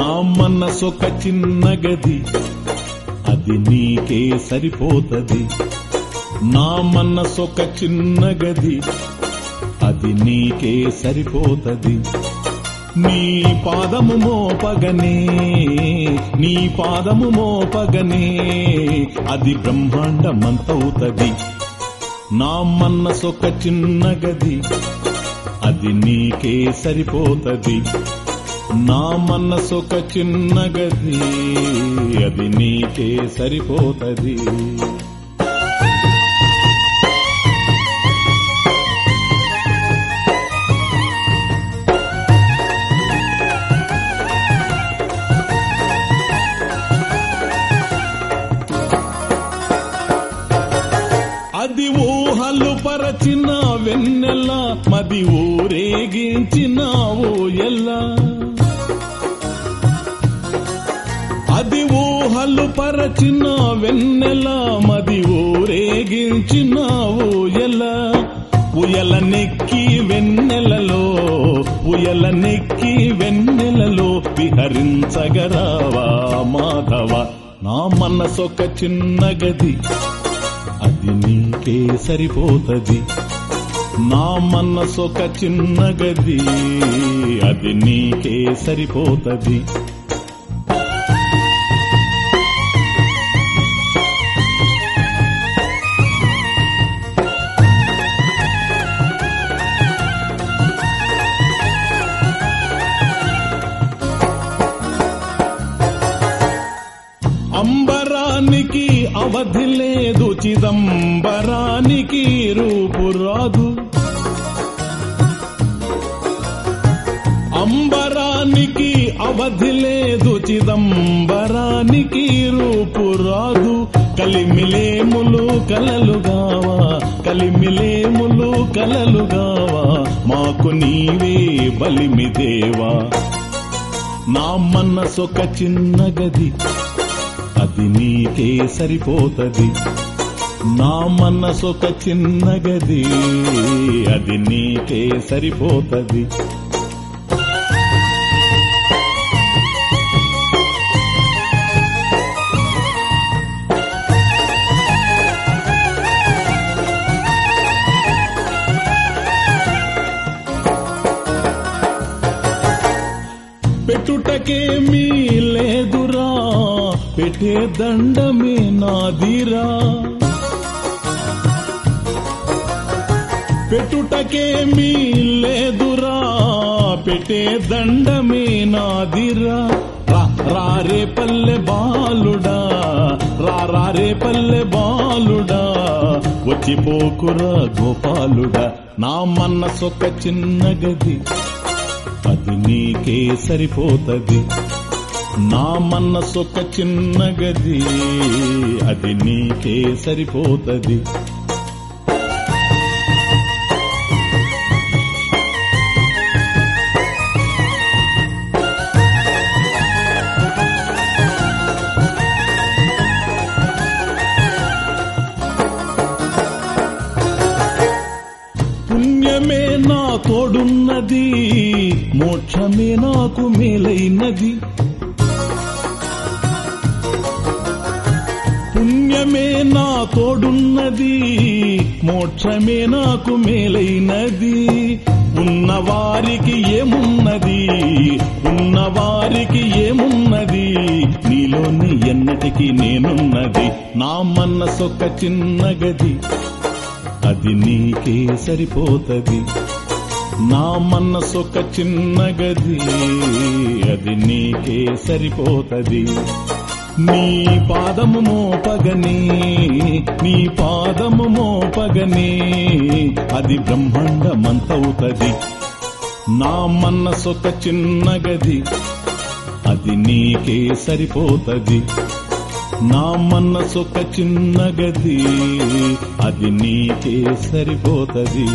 మనసొక చిన్న గది. అది నీకే సరిపోతది. నా మనసొక చిన్న గది. అది నీకే సరిపోతది. నీ పాదము మోపగనే నీ పాదము మోపగనే అది బ్రహ్మాండమంతవుతది. నా మనసొక చిన్న గది. అది నీకే సరిపోతది. నా మనసొక చిన్న గది అది నీకే సరిపోతది. అది ఊహలు పరచిన వెన్నెల మది ఊరేగించిన ఎల్లా. అది ఊహలు పరచిన వెన్నెల మది ఊరేగించిన ఊయల ఉయల నెక్కి వెన్నెలలో ఉయల నెక్కి వెన్నెలలో విహరించగరావా మాధవ? నా మనసొక చిన్న గది అది నీకే సరిపోతది. నా మనసొక చిన్న గది అది నీకే సరిపోతది. అవధి లేదు చిదంబరానికి రూపు రాదు. అంబరానికి అవధి లేదు చిదంబరానికి రూపు రాదు. కలిమిలేములు కలలుగావా కలిమిలేములు కలలుగావా మాకు నీవే బలిమిదేవా నా మనసొక చిన్న గది అది నీకే సరిపోతది. నా మనసొక చిన్న గది. అది నీకే సరిపోతది. పెట్టుటకేమీ దండమే నాదిరా. పెట్టుటకేమీ లేదురా పెట్టే దండమే నాదిరా. రారే పల్లె బాలుడా. రా రారే పల్లె బాలుడా. వచ్చిపోకురా గోపాలుడా. నా మనసొక చిన్న గది. అది నీకే సరిపోతది. నా మనసొక చిన్న గది అది నీకే సరిపోతది. పుణ్యమే నా తోడున్నది మోక్షమే నాకు మేలైనది. మోక్షమే నా తోడున్నది మోక్షమే నాకు మేలైనది. ఉన్నవారికి ఏమున్నది ఉన్నవారికి ఏమున్నది నీలోని ఎన్నటికి నేనున్నది. నా మనసొక చిన్న గది అది నీకే సరిపోతది. నా మనసొక చిన్న గది అది నీకే సరిపోతది. నీ పాదము మోపగనే నీ పాదము మోపగనే అది బ్రహ్మాండమంతవుతది. నా మనసొక చిన్న గది అది నీకే సరిపోతది. నా మనసొక చిన్న గది అది నీకే సరిపోతది.